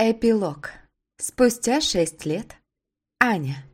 Эпилог. Спустя шесть лет. Аня.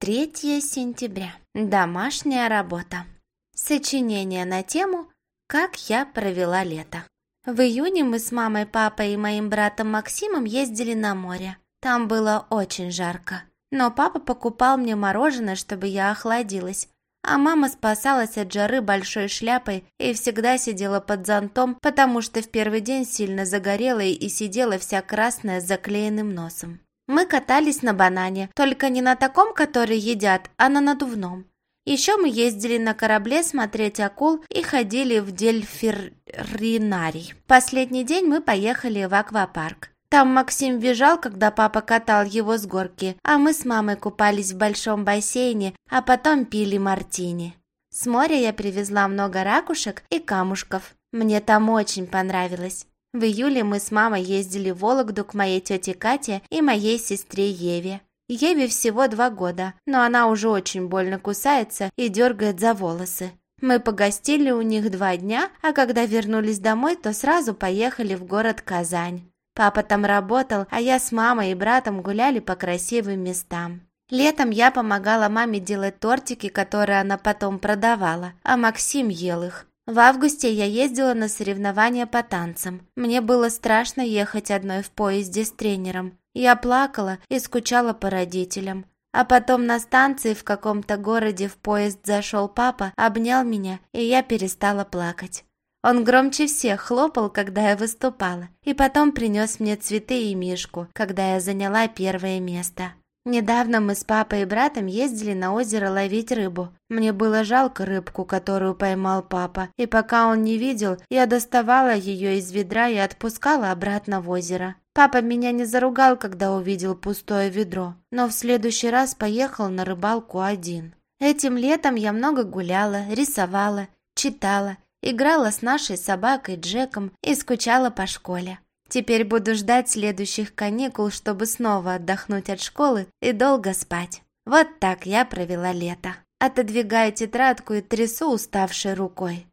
3 сентября. Домашняя работа. Сочинение на тему «Как я провела лето». В июне мы с мамой, папой и моим братом Максимом ездили на море. Там было очень жарко. Но папа покупал мне мороженое, чтобы я охладилась, а мама спасалась от жары большой шляпой и всегда сидела под зонтом, потому что в первый день сильно загорела и сидела вся красная с заклеенным носом. Мы катались на банане, только не на таком, который едят, а на надувном. Еще мы ездили на корабле смотреть акул и ходили в дельфиринарий. Последний день мы поехали в аквапарк. Там Максим бежал, когда папа катал его с горки, а мы с мамой купались в большом бассейне, а потом пили мартини. С моря я привезла много ракушек и камушков. Мне там очень понравилось. В июле мы с мамой ездили в Вологду к моей тете Кате и моей сестре Еве. Еве всего два года, но она уже очень больно кусается и дергает за волосы. Мы погостили у них два дня, а когда вернулись домой, то сразу поехали в город Казань. Папа там работал, а я с мамой и братом гуляли по красивым местам. Летом я помогала маме делать тортики, которые она потом продавала, а Максим ел их. В августе я ездила на соревнования по танцам. Мне было страшно ехать одной в поезде с тренером. Я плакала и скучала по родителям. А потом на станции в каком-то городе в поезд зашел папа, обнял меня, и я перестала плакать. Он громче всех хлопал, когда я выступала, и потом принес мне цветы и мишку, когда я заняла первое место. Недавно мы с папой и братом ездили на озеро ловить рыбу. Мне было жалко рыбку, которую поймал папа, и пока он не видел, я доставала ее из ведра и отпускала обратно в озеро. Папа меня не заругал, когда увидел пустое ведро, но в следующий раз поехал на рыбалку один. Этим летом я много гуляла, рисовала, читала играла с нашей собакой Джеком и скучала по школе. Теперь буду ждать следующих каникул, чтобы снова отдохнуть от школы и долго спать. Вот так я провела лето. Отодвигаю тетрадку и трясу уставшей рукой.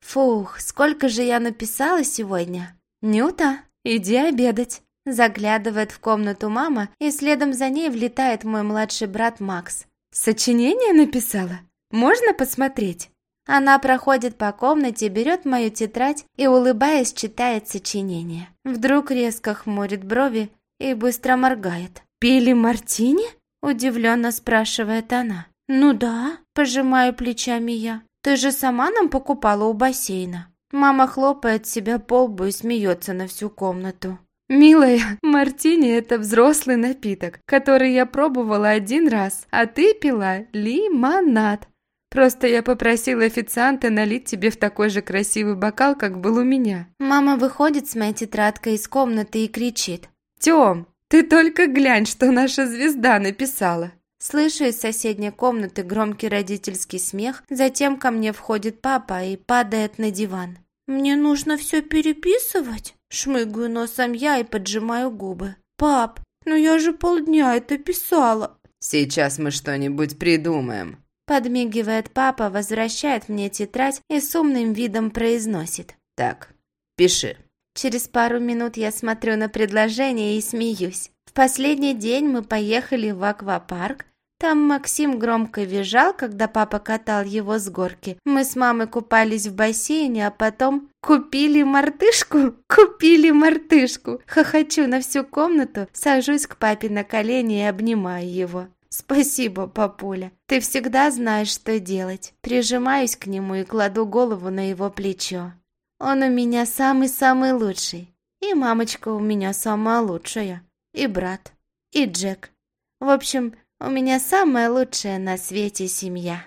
Фух, сколько же я написала сегодня? Нюта, иди обедать. Заглядывает в комнату мама, и следом за ней влетает мой младший брат Макс. Сочинение написала? Можно посмотреть? Она проходит по комнате, берет мою тетрадь и, улыбаясь, читает сочинение. Вдруг резко хмурит брови и быстро моргает. «Пили мартини?» – удивленно спрашивает она. «Ну да», – пожимаю плечами я. «Ты же сама нам покупала у бассейна». Мама хлопает себя по лбу и смеется на всю комнату. «Милая, мартини – это взрослый напиток, который я пробовала один раз, а ты пила лимонад. Просто я попросила официанта налить тебе в такой же красивый бокал, как был у меня». Мама выходит с моей тетрадкой из комнаты и кричит. «Тём, ты только глянь, что наша звезда написала!» Слышу из соседней комнаты громкий родительский смех, затем ко мне входит папа и падает на диван. «Мне нужно все переписывать?» Шмыгаю носом я и поджимаю губы. «Пап, ну я же полдня это писала!» «Сейчас мы что-нибудь придумаем», Подмигивает папа, возвращает мне тетрадь и с умным видом произносит. «Так, пиши». Через пару минут я смотрю на предложение и смеюсь. В последний день мы поехали в аквапарк. Там Максим громко визжал, когда папа катал его с горки. Мы с мамой купались в бассейне, а потом купили мартышку? Купили мартышку! Хохочу на всю комнату, сажусь к папе на колени и обнимаю его. «Спасибо, папуля. Ты всегда знаешь, что делать». Прижимаюсь к нему и кладу голову на его плечо. Он у меня самый-самый лучший. И мамочка у меня самая лучшая. И брат. И Джек. В общем, у меня самая лучшая на свете семья.